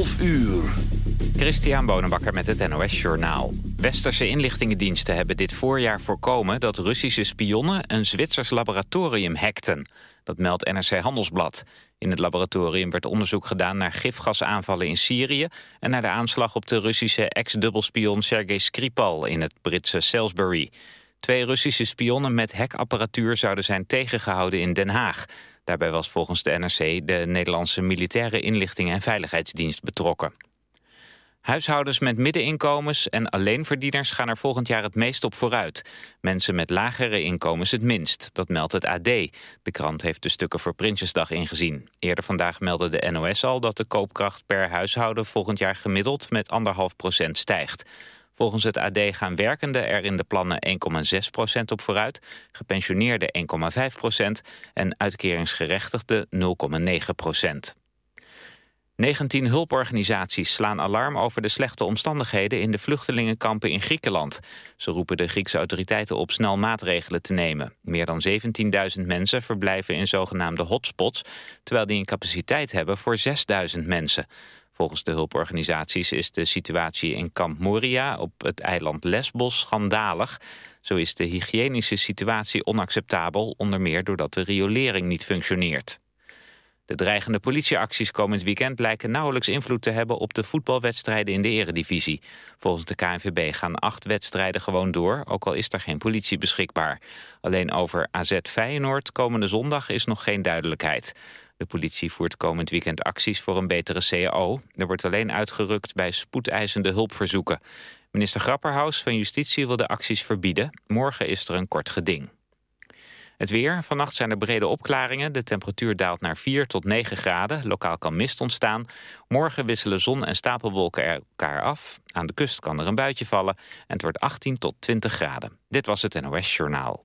12 uur. Christian Bonenbakker met het NOS Journaal. Westerse inlichtingendiensten hebben dit voorjaar voorkomen... dat Russische spionnen een Zwitsers laboratorium hackten. Dat meldt NRC Handelsblad. In het laboratorium werd onderzoek gedaan naar gifgasaanvallen in Syrië... en naar de aanslag op de Russische ex-dubbelspion Sergei Skripal... in het Britse Salisbury. Twee Russische spionnen met hackapparatuur zouden zijn tegengehouden in Den Haag. Daarbij was volgens de NRC de Nederlandse Militaire Inlichting en Veiligheidsdienst betrokken. Huishoudens met middeninkomens en alleenverdieners gaan er volgend jaar het meest op vooruit. Mensen met lagere inkomens het minst, dat meldt het AD. De krant heeft de stukken voor Prinsjesdag ingezien. Eerder vandaag meldde de NOS al dat de koopkracht per huishouden volgend jaar gemiddeld met anderhalf procent stijgt. Volgens het AD gaan werkenden er in de plannen 1,6% op vooruit, gepensioneerden 1,5% en uitkeringsgerechtigden 0,9% 19 hulporganisaties slaan alarm over de slechte omstandigheden in de vluchtelingenkampen in Griekenland. Ze roepen de Griekse autoriteiten op snel maatregelen te nemen. Meer dan 17.000 mensen verblijven in zogenaamde hotspots, terwijl die een capaciteit hebben voor 6.000 mensen. Volgens de hulporganisaties is de situatie in kamp Moria op het eiland Lesbos schandalig. Zo is de hygiënische situatie onacceptabel, onder meer doordat de riolering niet functioneert. De dreigende politieacties komend weekend lijken nauwelijks invloed te hebben op de voetbalwedstrijden in de eredivisie. Volgens de KNVB gaan acht wedstrijden gewoon door, ook al is er geen politie beschikbaar. Alleen over AZ Feyenoord komende zondag is nog geen duidelijkheid. De politie voert komend weekend acties voor een betere CAO. Er wordt alleen uitgerukt bij spoedeisende hulpverzoeken. Minister Grapperhaus van Justitie wil de acties verbieden. Morgen is er een kort geding. Het weer. Vannacht zijn er brede opklaringen. De temperatuur daalt naar 4 tot 9 graden. Lokaal kan mist ontstaan. Morgen wisselen zon en stapelwolken elkaar af. Aan de kust kan er een buitje vallen. En het wordt 18 tot 20 graden. Dit was het NOS Journaal.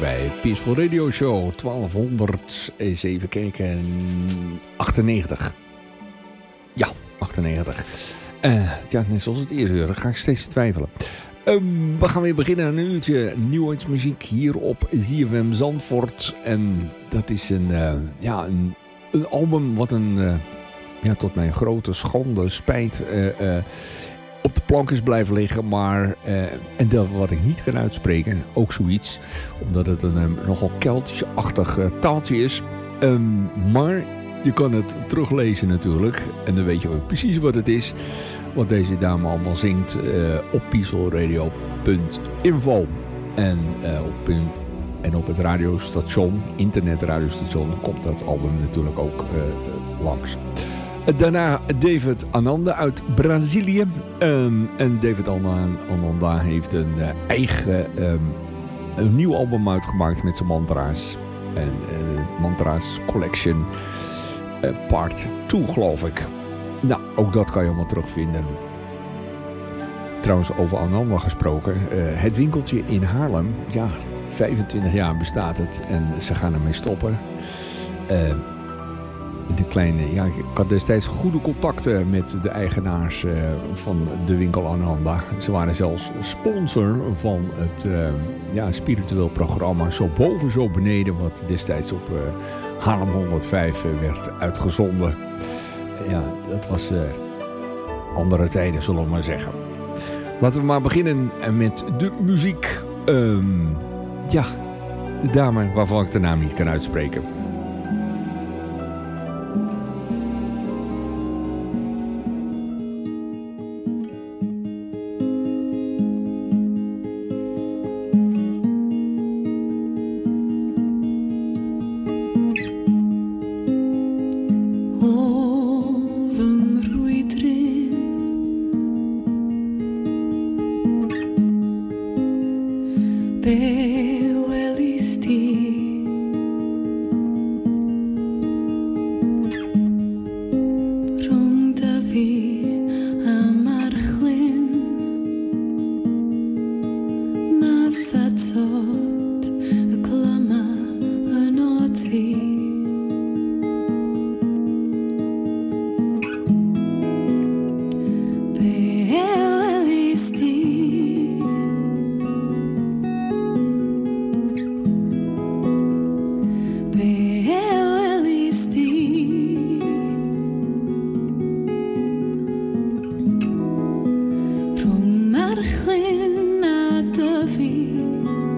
Peaceful Radio Show 1200, eens even kijken, 98. Ja, 98. Uh, ja, net zoals het eerder uur, ga ik steeds twijfelen. Um, we gaan weer beginnen aan een uurtje muziek hier op ZFM Zandvoort. En dat is een, uh, ja, een, een, album wat een, uh, ja, tot mijn grote schande spijt op de plank is blijven liggen. Maar, uh, en dat wat ik niet kan uitspreken, ook zoiets. Omdat het een um, nogal Keltisch-achtig uh, taaltje is. Um, maar je kan het teruglezen natuurlijk. En dan weet je precies wat het is. Wat deze dame allemaal zingt uh, op pieselradio.info. En, op, en op het radiostation, internetradiostation, komt dat album natuurlijk ook langs. Daarna David Ananda uit Brazilië. Um, en David Ananda heeft een uh, eigen um, een nieuw album uitgemaakt met zijn mantra's. En uh, Mantra's Collection uh, Part 2 geloof ik. Nou, ook dat kan je allemaal terugvinden. Trouwens, over Ananda gesproken. het winkeltje in Haarlem. Ja, 25 jaar bestaat het en ze gaan ermee stoppen. De kleine, ja, ik had destijds goede contacten met de eigenaars uh, van de winkel Ananda. Ze waren zelfs sponsor van het uh, ja, spiritueel programma Zo Boven Zo Beneden... wat destijds op uh, Haarlem 105 werd uitgezonden. Ja, dat was andere tijden, zullen we maar zeggen. Laten we maar beginnen met de muziek. Um, ja, de dame waarvan ik de naam niet kan uitspreken. surface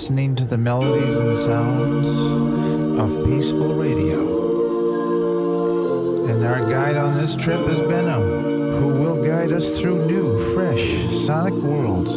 listening to the melodies and sounds of Peaceful Radio. And our guide on this trip is Benno, who will guide us through new, fresh, sonic worlds.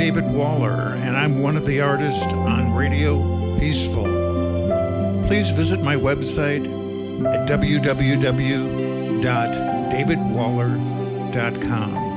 David Waller, and I'm one of the artists on Radio Peaceful. Please visit my website at www.davidwaller.com.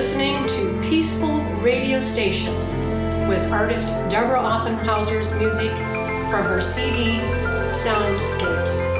listening to Peaceful Radio Station with artist Deborah Offenhauser's music from her CD Soundscapes.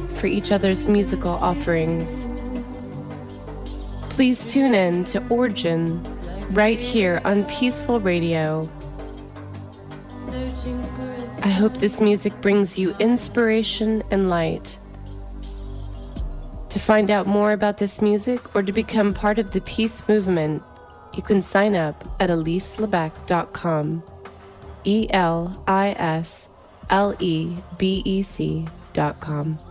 for each other's musical offerings. Please tune in to Origin right here on Peaceful Radio. I hope this music brings you inspiration and light. To find out more about this music or to become part of the peace movement, you can sign up at eliselebec.com. E L I S L E B E C.com.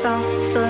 so